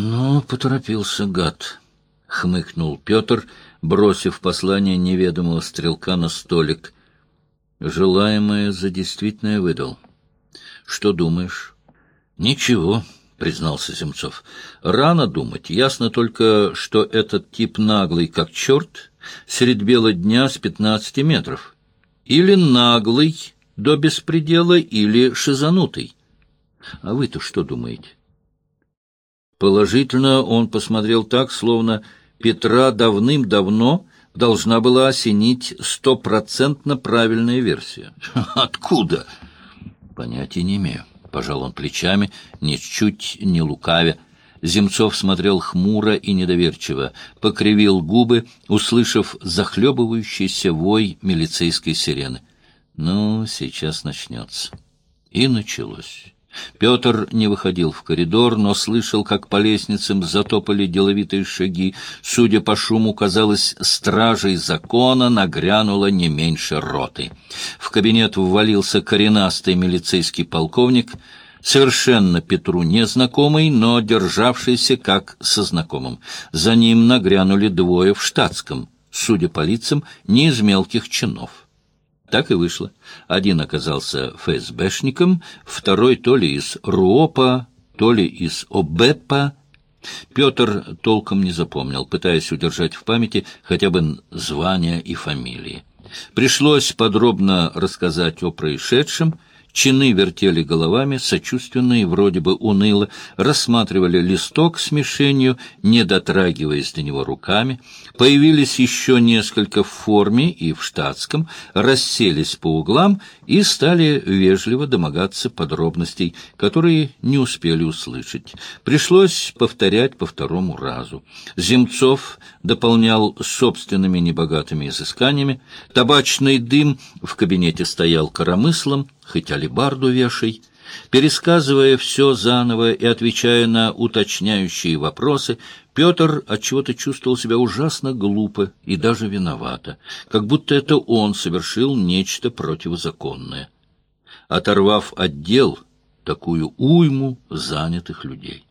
Ну, поторопился гад, — хмыкнул Петр, бросив послание неведомого стрелка на столик. Желаемое за действительное выдал. Что думаешь? Ничего, — признался Земцов. Рано думать. Ясно только, что этот тип наглый, как черт, средь бела дня с пятнадцати метров. Или наглый до беспредела, или шизанутый. А вы-то что думаете? Положительно он посмотрел так, словно Петра давным-давно должна была осенить стопроцентно правильная версия. Откуда? Понятия не имею. Пожал он плечами, ничуть не лукавя. Земцов смотрел хмуро и недоверчиво, покривил губы, услышав захлебывающийся вой милицейской сирены. Ну, сейчас начнется. И началось. Петр не выходил в коридор, но слышал, как по лестницам затопали деловитые шаги. Судя по шуму, казалось, стражей закона нагрянуло не меньше роты. В кабинет ввалился коренастый милицейский полковник, совершенно Петру незнакомый, но державшийся как со знакомым. За ним нагрянули двое в штатском, судя по лицам, не из мелких чинов. Так и вышло. Один оказался ФСБшником, второй то ли из РУОПа, то ли из ОБЭПа. Петр толком не запомнил, пытаясь удержать в памяти хотя бы звания и фамилии. Пришлось подробно рассказать о происшедшем, Чины вертели головами, сочувственно и вроде бы уныло, рассматривали листок с мишенью, не дотрагиваясь до него руками. Появились еще несколько в форме и в штатском, расселись по углам и стали вежливо домогаться подробностей, которые не успели услышать. Пришлось повторять по второму разу. Земцов дополнял собственными небогатыми изысканиями. Табачный дым в кабинете стоял коромыслом, хоть алибарду вешай. Пересказывая все заново и отвечая на уточняющие вопросы, Петр отчего-то чувствовал себя ужасно глупо и даже виновато, как будто это он совершил нечто противозаконное, оторвав отдел такую уйму занятых людей.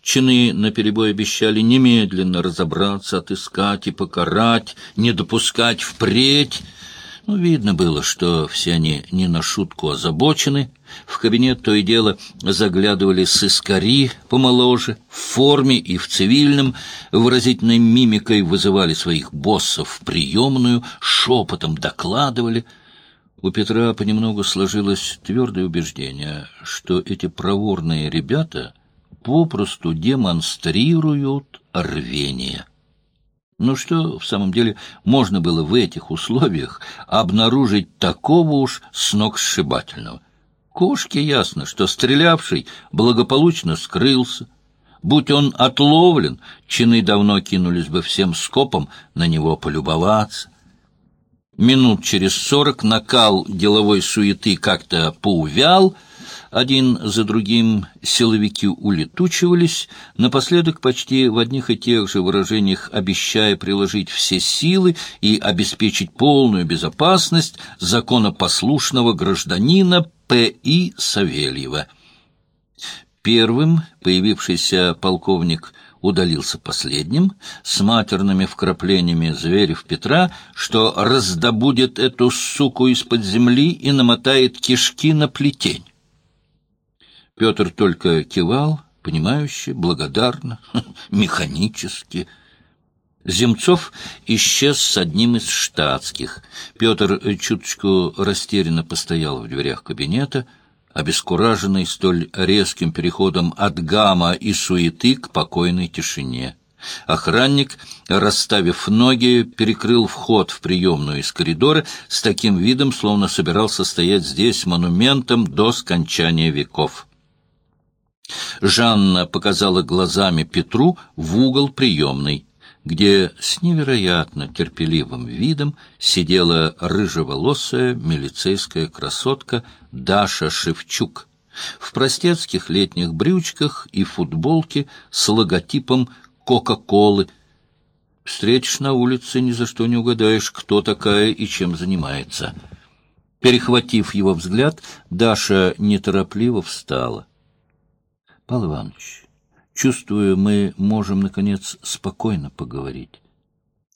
Чины наперебой обещали немедленно разобраться, отыскать и покарать, не допускать впредь, ну, видно было, что все они не на шутку озабочены. В кабинет то и дело заглядывали сыскари помоложе, в форме и в цивильном, выразительной мимикой вызывали своих боссов в приемную, шепотом докладывали. У Петра понемногу сложилось твердое убеждение, что эти проворные ребята попросту демонстрируют рвение. Ну что, в самом деле, можно было в этих условиях обнаружить такого уж сногсшибательного? Кошке ясно, что стрелявший благополучно скрылся. Будь он отловлен, чины давно кинулись бы всем скопом на него полюбоваться. Минут через сорок накал деловой суеты как-то поувял — один за другим силовики улетучивались, напоследок почти в одних и тех же выражениях обещая приложить все силы и обеспечить полную безопасность законопослушного гражданина П.И. Савельева. Первым появившийся полковник удалился последним, с матерными вкраплениями зверев Петра, что раздобудет эту суку из-под земли и намотает кишки на плетень. Петр только кивал, понимающе, благодарно, механически. Земцов исчез с одним из штатских. Петр чуточку растерянно постоял в дверях кабинета, обескураженный столь резким переходом от гамма и суеты к покойной тишине. Охранник, расставив ноги, перекрыл вход в приемную из коридора с таким видом, словно собирался стоять здесь монументом до скончания веков. Жанна показала глазами Петру в угол приемной, где с невероятно терпеливым видом сидела рыжеволосая милицейская красотка Даша Шевчук в простецких летних брючках и футболке с логотипом Кока-Колы. Встретишь на улице, ни за что не угадаешь, кто такая и чем занимается. Перехватив его взгляд, Даша неторопливо встала. Павел Иванович, Чувствую, мы можем, наконец, спокойно поговорить.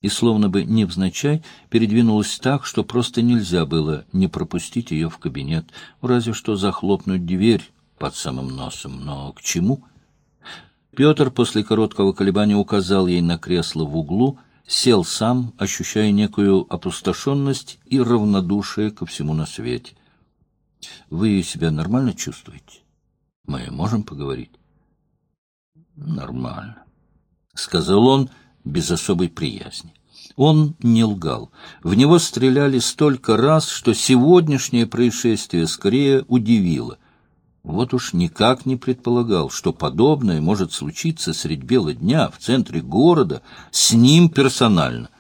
И, словно бы невзначай, передвинулась так, что просто нельзя было не пропустить ее в кабинет, разве что захлопнуть дверь под самым носом. Но к чему? Петр после короткого колебания указал ей на кресло в углу, сел сам, ощущая некую опустошенность и равнодушие ко всему на свете. — Вы себя нормально чувствуете? Мы можем поговорить? — Нормально, — сказал он без особой приязни. Он не лгал. В него стреляли столько раз, что сегодняшнее происшествие скорее удивило. Вот уж никак не предполагал, что подобное может случиться средь бела дня в центре города с ним персонально.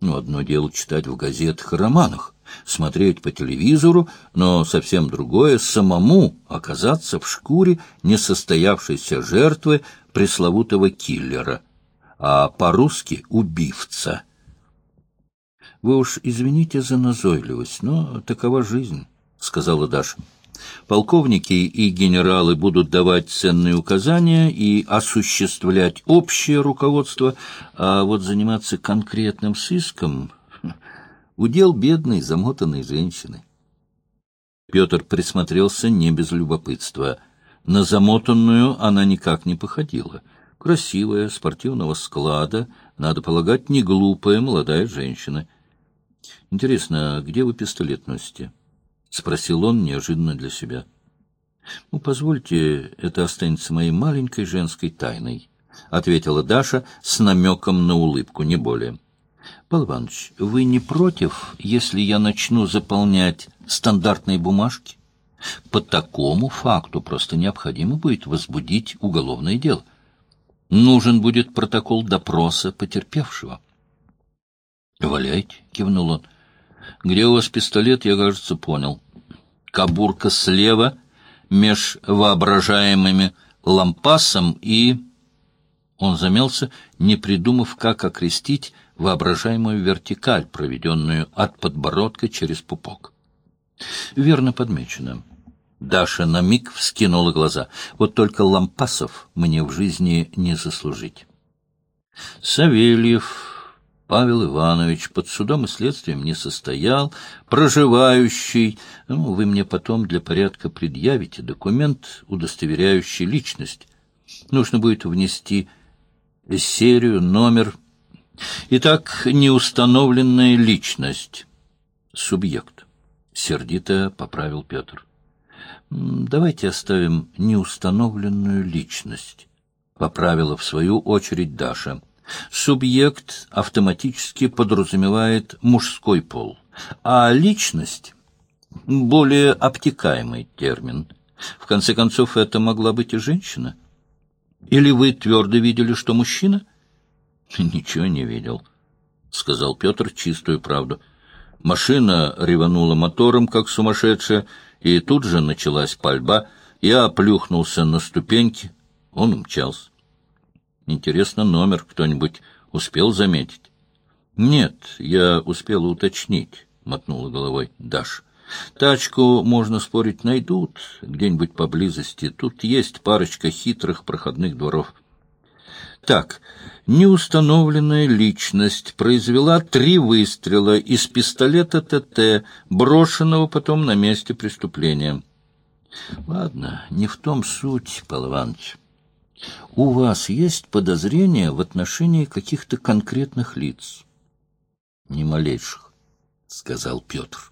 Ну, одно дело читать в газетах и романах, смотреть по телевизору, но совсем другое — самому оказаться в шкуре несостоявшейся жертвы пресловутого киллера, а по-русски — убивца. Вы уж извините за назойливость, но такова жизнь, — сказала Даша. Полковники и генералы будут давать ценные указания и осуществлять общее руководство, а вот заниматься конкретным сыском — удел бедной, замотанной женщины. Петр присмотрелся не без любопытства. На замотанную она никак не походила. Красивая, спортивного склада, надо полагать, не глупая молодая женщина — Интересно, где вы пистолет носите? — спросил он неожиданно для себя. — Ну, позвольте, это останется моей маленькой женской тайной, — ответила Даша с намеком на улыбку, не более. — Павел Иванович, вы не против, если я начну заполнять стандартные бумажки? По такому факту просто необходимо будет возбудить уголовное дело. Нужен будет протокол допроса потерпевшего. — Валяйте, — кивнул он. — Где у вас пистолет, я, кажется, понял. Кабурка слева, меж воображаемыми лампасом и... Он замялся, не придумав, как окрестить воображаемую вертикаль, проведенную от подбородка через пупок. Верно подмечено. Даша на миг вскинула глаза. Вот только лампасов мне в жизни не заслужить. Савельев Павел Иванович под судом и следствием не состоял, проживающий, ну, вы мне потом для порядка предъявите документ, удостоверяющий личность. Нужно будет внести серию, номер. Итак, неустановленная личность. Субъект. Сердито поправил Петр. Давайте оставим неустановленную личность. Поправила в свою очередь Даша. Субъект автоматически подразумевает мужской пол, а личность — более обтекаемый термин. В конце концов, это могла быть и женщина. Или вы твердо видели, что мужчина? — Ничего не видел, — сказал Петр чистую правду. Машина реванула мотором, как сумасшедшая, и тут же началась пальба. Я плюхнулся на ступеньки, он умчался. Интересно, номер кто-нибудь успел заметить? — Нет, я успела уточнить, — мотнула головой Даш. Тачку, можно спорить, найдут где-нибудь поблизости. Тут есть парочка хитрых проходных дворов. Так, неустановленная личность произвела три выстрела из пистолета ТТ, брошенного потом на месте преступления. Ладно, не в том суть, Павел. У вас есть подозрения в отношении каких-то конкретных лиц? — Ни малейших, — сказал Петр.